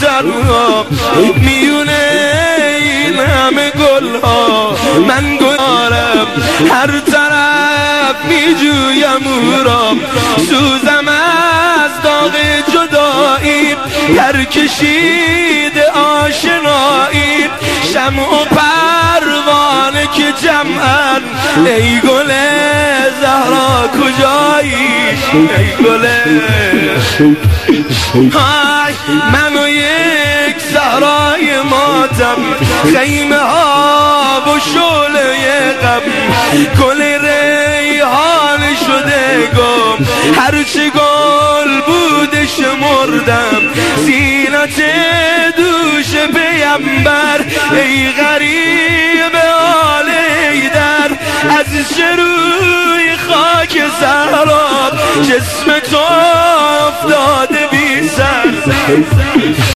تنها میونه این همه گل ها من گلارم هر طرف میجویم او را. سوزم از داغ جدایی در کشید آشنایی. شم و پروانه که جمعن. ای گل زهرا کجایی ای گل. من ماتم خیمه ها و شوله غم گل ریحان شده گم. هرچی گل بوده شمردم زینت دوش پیمبر. ای غریب آل در. از شروع خاک زهرا جسم تو افتاده بی سر.